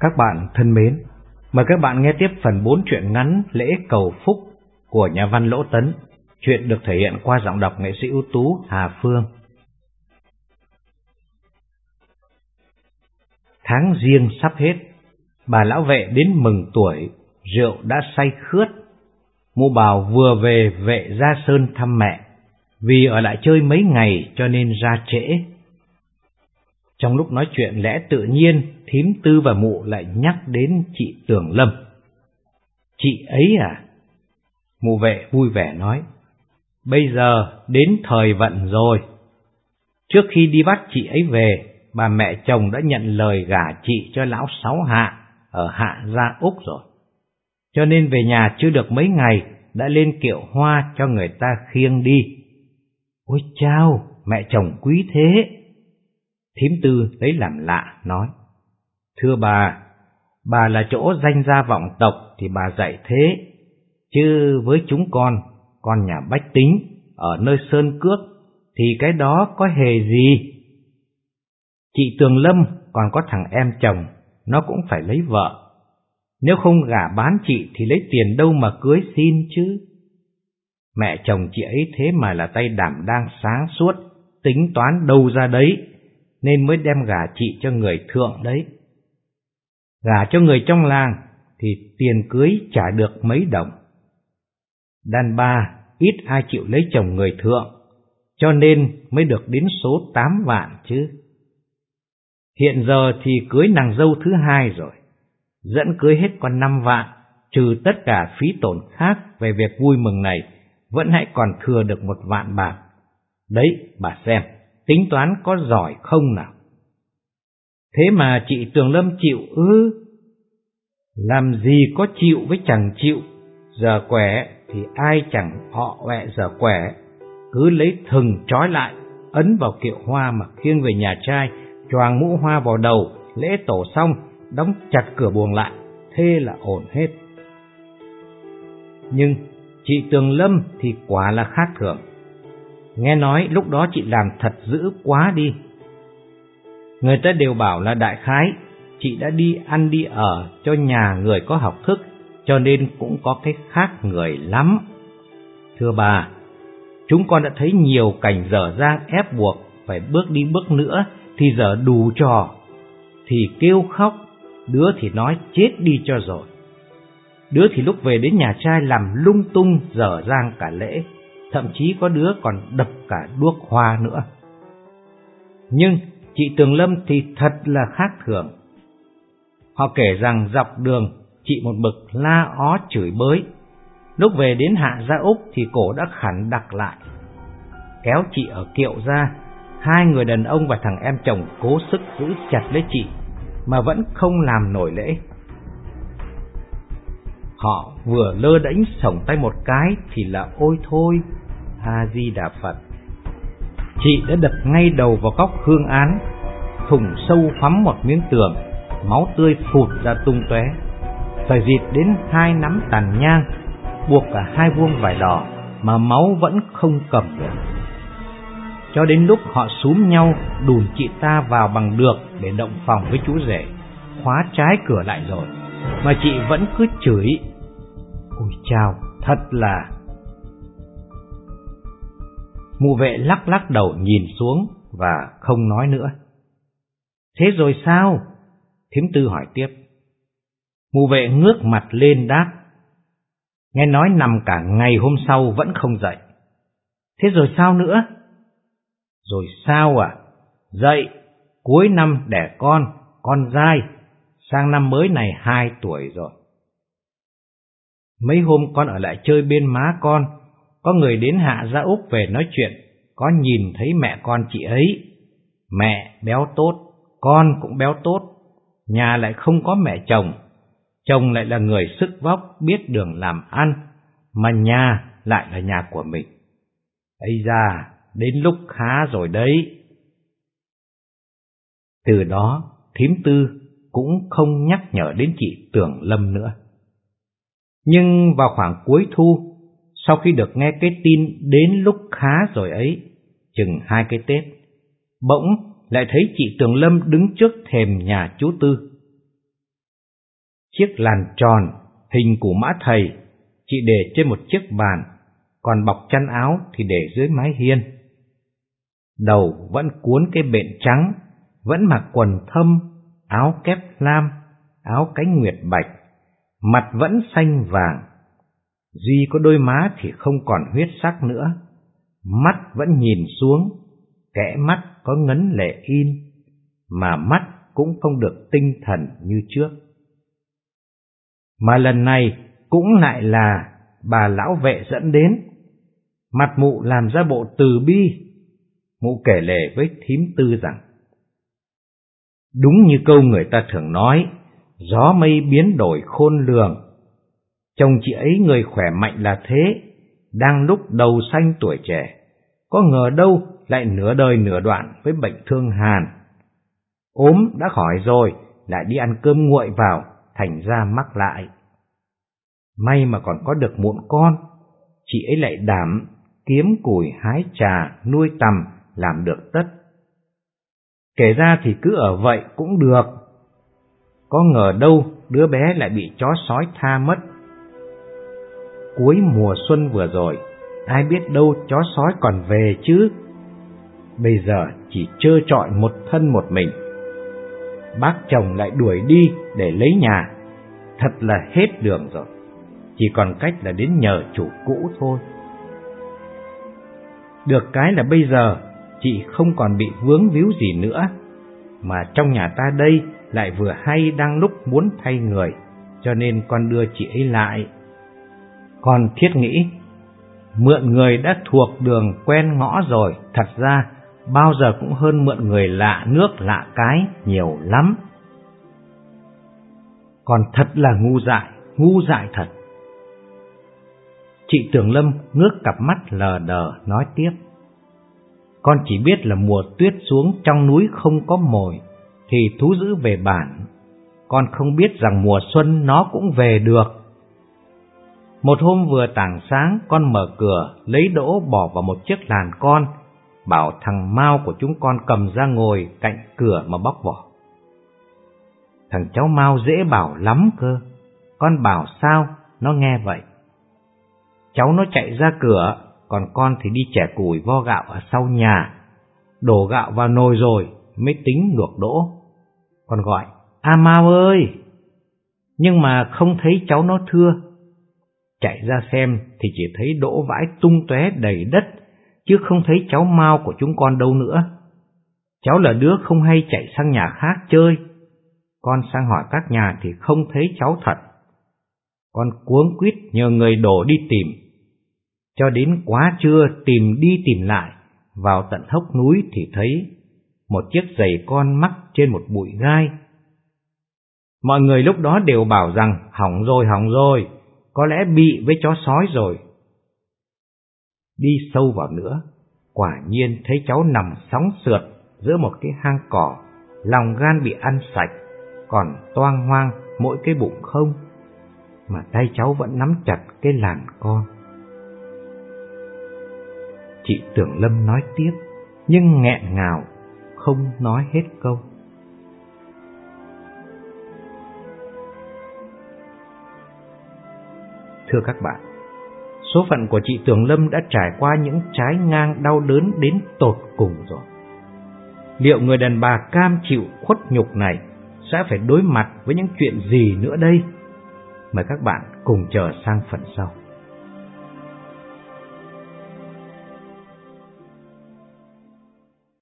Các bạn thân mến, mời các bạn nghe tiếp phần 4 truyện ngắn Lễ Cầu Phúc của nhà văn Lỗ Tấn. Chuyện được thể hiện qua giọng đọc nghệ sĩ ưu tú Hà Phương. Tháng riêng sắp hết, bà lão vệ đến mừng tuổi, rượu đã say khướt. Mụ bảo vừa về vệ ra sơn thăm mẹ, vì ở lại chơi mấy ngày cho nên ra trễ. Trong lúc nói chuyện lẽ tự nhiên, thím tư và mụ lại nhắc đến chị Tưởng Lâm. Chị ấy à? Mụ vệ vui vẻ nói, bây giờ đến thời vận rồi. Trước khi đi bắt chị ấy về, bà mẹ chồng đã nhận lời gả chị cho lão Sáu Hạ ở Hạ Gia Úc rồi. Cho nên về nhà chưa được mấy ngày, đã lên kiệu hoa cho người ta khiêng đi. Ôi chao, mẹ chồng quý thế! Thím tư lấy làm lạ, nói. Thưa bà, bà là chỗ danh gia vọng tộc thì bà dạy thế, chứ với chúng con, con nhà bách tính, ở nơi sơn cước, thì cái đó có hề gì? Chị Tường Lâm còn có thằng em chồng, nó cũng phải lấy vợ. Nếu không gả bán chị thì lấy tiền đâu mà cưới xin chứ. Mẹ chồng chị ấy thế mà là tay đảm đang sáng suốt, tính toán đâu ra đấy, nên mới đem gả chị cho người thượng đấy. Gả cho người trong làng thì tiền cưới trả được mấy đồng. Đàn bà ít ai chịu lấy chồng người thượng, cho nên mới được đến số 8 vạn chứ. Hiện giờ thì cưới nàng dâu thứ hai rồi, dẫn cưới hết còn 5 vạn, trừ tất cả phí tổn khác về việc vui mừng này, vẫn hãy còn thừa được một vạn bạc. Đấy, bà xem, tính toán có giỏi không nào? Thế mà chị Tường Lâm chịu ư? Làm gì có chịu với chẳng chịu, giờ quẻ thì ai chẳng họ quẹ giờ quẻ, cứ lấy thừng trói lại, ấn vào kiệu hoa mà khiêng về nhà trai, choàng mũ hoa vào đầu, lễ tổ xong, đóng chặt cửa buồng lại, thế là ổn hết. Nhưng chị Tường Lâm thì quả là khác thường. Nghe nói lúc đó chị làm thật dữ quá đi. Người ta đều bảo là đại khái, chị đã đi ăn đi ở cho nhà người có học thức, cho nên cũng có cái khác người lắm. Thưa bà, chúng con đã thấy nhiều cảnh dở dang ép buộc phải bước đi bước nữa thì giờ đủ trò, thì kêu khóc, đứa thì nói chết đi cho rồi. Đứa thì lúc về đến nhà trai làm lung tung dở dang cả lễ, thậm chí có đứa còn đập cả đuốc hoa nữa. Nhưng chị Tường Lâm thì thật là khác thường. Họ kể rằng dọc đường chị một bực la ó chửi bới. Lúc về đến Hạ Gia Úc thì cổ đã khẳng đặc lại. Kéo chị ở kiệu ra, hai người đàn ông và thằng em chồng cố sức giữ chặt lấy chị, mà vẫn không làm nổi lễ. Họ vừa lơ đễnh sổng tay một cái thì là ôi thôi, A-di-đà Phật. Chị đã đập ngay đầu vào góc hương án, thủng sâu phắm một miếng tường, máu tươi phụt ra tung tóe. Phải dịt đến hai nắm tàn nhang, buộc cả hai vuông vải đỏ mà máu vẫn không cầm được. Cho đến lúc họ súm nhau đùn chị ta vào bằng được để động phòng với chú rể, khóa trái cửa lại rồi, mà chị vẫn cứ chửi. Ôi chào, thật là... Mụ vệ lắc lắc đầu nhìn xuống và không nói nữa. Thế rồi sao? Thiếm tư hỏi tiếp. Mụ vệ ngước mặt lên đáp. Nghe nói nằm cả ngày hôm sau vẫn không dậy. Thế rồi sao nữa? Rồi sao à? Dậy, cuối năm đẻ con, con dai, sang năm mới này hai tuổi rồi. Mấy hôm con ở lại chơi bên má con, có người đến hạ ra Úc về nói chuyện, có nhìn thấy mẹ con chị ấy. Mẹ béo tốt, con cũng béo tốt, nhà lại không có mẹ chồng, chồng lại là người sức vóc biết đường làm ăn, mà nhà lại là nhà của mình. Ây da, đến lúc khá rồi đấy. Từ đó, thím tư cũng không nhắc nhở đến chị Tưởng Lâm nữa. Nhưng vào khoảng cuối thu, sau khi được nghe cái tin đến lúc khá rồi ấy, chừng hai cái Tết, bỗng lại thấy chị Tường Lâm đứng trước thềm nhà chú Tư. Chiếc làn tròn, hình của mã thầy, chị để trên một chiếc bàn, còn bọc chăn áo thì để dưới mái hiên. Đầu vẫn cuốn cái bện trắng, vẫn mặc quần thâm, áo kép lam, áo cánh nguyệt bạch, mặt vẫn xanh vàng. Duy có đôi má thì không còn huyết sắc nữa, mắt vẫn nhìn xuống, kẽ mắt có ngấn lệ in, mà mắt cũng không được tinh thần như trước. Mà lần này cũng lại là bà lão vệ dẫn đến. Mặt mụ làm ra bộ từ bi. Mụ kể lể với thím tư rằng, Đúng như câu người ta thường nói, gió mây biến đổi khôn lường. Chồng chị ấy người khỏe mạnh là thế, đang lúc đầu xanh tuổi trẻ, có ngờ đâu lại nửa đời nửa đoạn với bệnh thương hàn. ốm đã khỏi rồi, lại đi ăn cơm nguội vào, thành ra mắc lại. May mà còn có được muộn con, chị ấy lại đảm, kiếm củi hái trà, nuôi tầm, làm được tất. Kể ra thì cứ ở vậy cũng được. Có ngờ đâu đứa bé lại bị chó sói tha mất. Cuối mùa xuân vừa rồi, ai biết đâu chó sói còn về chứ. Bây giờ chỉ trơ trọi một thân một mình. Bác chồng lại đuổi đi để lấy nhà, thật là hết đường rồi. Chỉ còn cách là đến nhờ chủ cũ thôi. Được cái là bây giờ chị không còn bị vướng víu gì nữa, mà trong nhà ta đây lại vừa hay đang lúc muốn thay người, cho nên con đưa chị ấy lại. Con thiết nghĩ, mượn người đã thuộc đường quen ngõ rồi, thật ra bao giờ cũng hơn mượn người lạ nước lạ cái nhiều lắm. Còn thật là ngu dại, ngu dại thật. Chị Tường Lâm ngước cặp mắt lờ đờ nói tiếp. Con chỉ biết là mùa tuyết xuống trong núi không có mồi, thì thú giữ về bản. Con không biết rằng mùa xuân nó cũng về được. Một hôm vừa tảng sáng, con mở cửa, lấy đỗ bỏ vào một chiếc làn con, bảo thằng Mao của chúng con cầm ra ngồi cạnh cửa mà bóc vỏ. Thằng cháu Mao dễ bảo lắm cơ, con bảo sao, nó nghe vậy. Cháu nó chạy ra cửa, còn con thì đi chẻ củi vo gạo ở sau nhà. Đổ gạo vào nồi rồi mới tính luộc đỗ. Con gọi, A Mao ơi! Nhưng mà không thấy cháu nó thưa. Chạy ra xem thì chỉ thấy đỗ vãi tung tóe đầy đất, chứ không thấy cháu Mau của chúng con đâu nữa. Cháu là đứa không hay chạy sang nhà khác chơi. Con sang hỏi các nhà thì không thấy cháu thật. Con cuống quýt nhờ người đổ đi tìm cho đến quá trưa tìm đi tìm lại, vào tận hốc núi thì thấy một chiếc giày con mắc trên một bụi gai. Mọi người lúc đó đều bảo rằng hỏng rồi hỏng rồi, có lẽ bị với chó sói rồi. Đi sâu vào nữa, quả nhiên thấy cháu nằm sóng sượt giữa một cái hang cỏ, lòng gan bị ăn sạch, còn toang hoang mỗi cái bụng không, mà tay cháu vẫn nắm chặt cái làn con. Chị Tưởng Lâm nói tiếp, nhưng nghẹn ngào, không nói hết câu. Thưa các bạn, số phận của chị Tường Lâm đã trải qua những trái ngang đau đớn đến tột cùng rồi. Liệu người đàn bà cam chịu khuất nhục này sẽ phải đối mặt với những chuyện gì nữa đây? Mời các bạn cùng chờ sang phần sau.